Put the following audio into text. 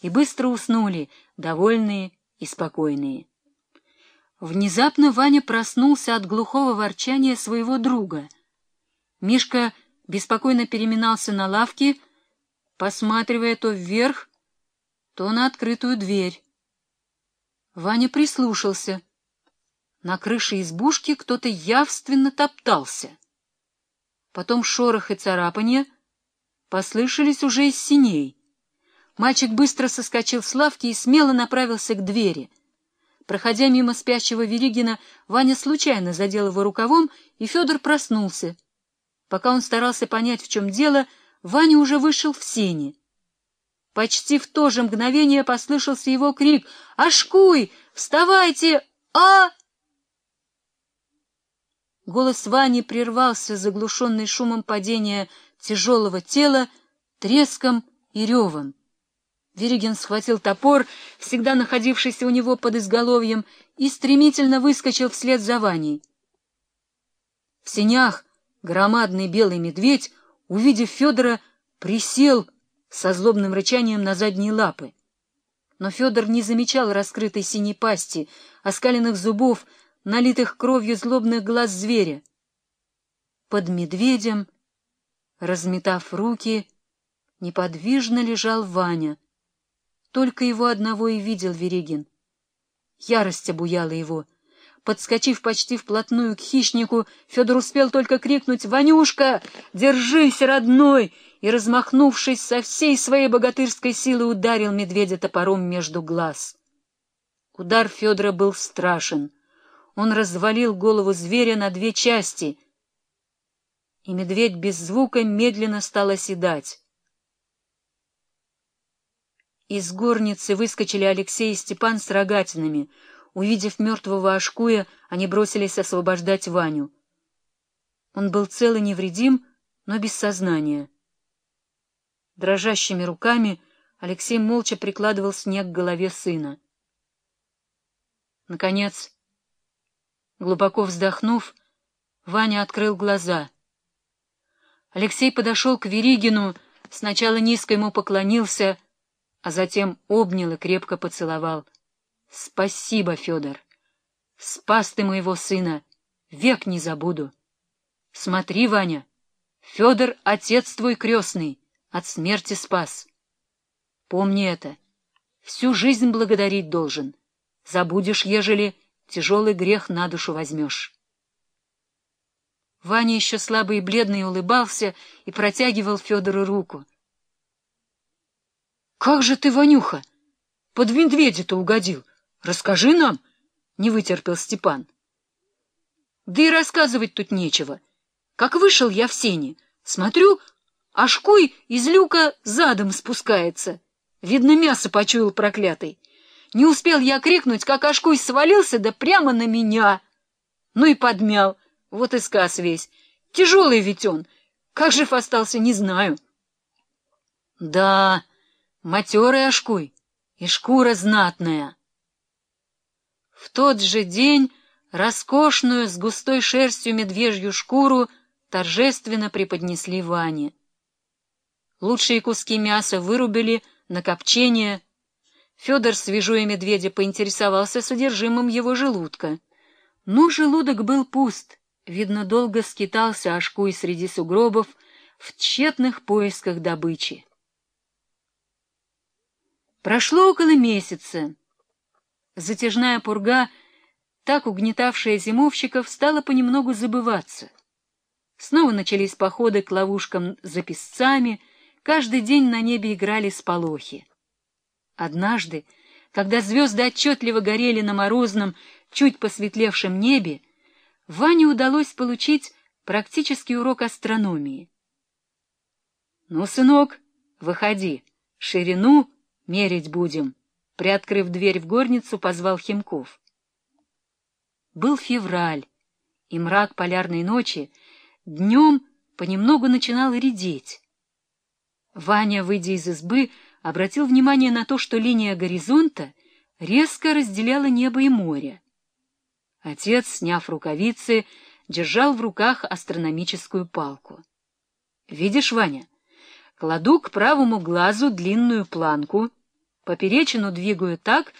и быстро уснули, довольные и спокойные. Внезапно Ваня проснулся от глухого ворчания своего друга. Мишка беспокойно переминался на лавке, посматривая то вверх, то на открытую дверь. Ваня прислушался. На крыше избушки кто-то явственно топтался. Потом шорох и царапанье послышались уже из синей. Мальчик быстро соскочил с лавки и смело направился к двери. Проходя мимо спящего Веригина, Ваня случайно задел его рукавом, и Федор проснулся. Пока он старался понять, в чем дело, Ваня уже вышел в сени. Почти в то же мгновение послышался его крик «Ашкуй! Вставайте! А!» Голос Вани прервался, заглушенный шумом падения тяжелого тела, треском и ревом. Веригин схватил топор, всегда находившийся у него под изголовьем, и стремительно выскочил вслед за Ваней. В сенях громадный белый медведь, увидев Федора, присел со злобным рычанием на задние лапы. Но Федор не замечал раскрытой синей пасти, оскаленных зубов, налитых кровью злобных глаз зверя. Под медведем, разметав руки, неподвижно лежал Ваня — только его одного и видел Верегин. Ярость обуяла его. Подскочив почти вплотную к хищнику, Федор успел только крикнуть «Ванюшка, держись, родной!» и, размахнувшись со всей своей богатырской силы, ударил медведя топором между глаз. Удар Федора был страшен. Он развалил голову зверя на две части, и медведь без звука медленно стал оседать. Из горницы выскочили Алексей и Степан с рогатинами. Увидев мертвого Ашкуя, они бросились освобождать Ваню. Он был цел и невредим, но без сознания. Дрожащими руками Алексей молча прикладывал снег к голове сына. Наконец, глубоко вздохнув, Ваня открыл глаза. Алексей подошел к Веригину, сначала низко ему поклонился — а затем обнял и крепко поцеловал. — Спасибо, Федор. Спас ты моего сына. Век не забуду. Смотри, Ваня, Федор — отец твой крестный, от смерти спас. Помни это. Всю жизнь благодарить должен. Забудешь, ежели тяжелый грех на душу возьмешь. Ваня еще слабый и бледный улыбался и протягивал Федору руку. — Как же ты, Ванюха, под медведя-то угодил? Расскажи нам, — не вытерпел Степан. — Да и рассказывать тут нечего. Как вышел я в сене, смотрю, Ашкуй из люка задом спускается. Видно, мясо почуял проклятый. Не успел я крикнуть, как Ашкуй свалился, да прямо на меня. Ну и подмял, вот и сказ весь. Тяжелый ведь он, как жив остался, не знаю. — Да, матерый ашкуй и шкура знатная. В тот же день роскошную с густой шерстью медвежью шкуру торжественно преподнесли Ване. Лучшие куски мяса вырубили на копчение. Федор, свежуя медведя, поинтересовался содержимым его желудка. Но желудок был пуст. Видно, долго скитался Ашкуй среди сугробов в тщетных поисках добычи. Прошло около месяца. Затяжная пурга, так угнетавшая зимовщиков, стала понемногу забываться. Снова начались походы к ловушкам за песцами, каждый день на небе играли сполохи. Однажды, когда звезды отчетливо горели на морозном, чуть посветлевшем небе, Ване удалось получить практический урок астрономии. — Ну, сынок, выходи, ширину Мерить будем. Приоткрыв дверь в горницу, позвал Химков. Был февраль, и мрак полярной ночи днем понемногу начинал редеть. Ваня, выйдя из избы, обратил внимание на то, что линия горизонта резко разделяла небо и море. Отец, сняв рукавицы, держал в руках астрономическую палку. — Видишь, Ваня, кладу к правому глазу длинную планку — Поперечину двигаю так,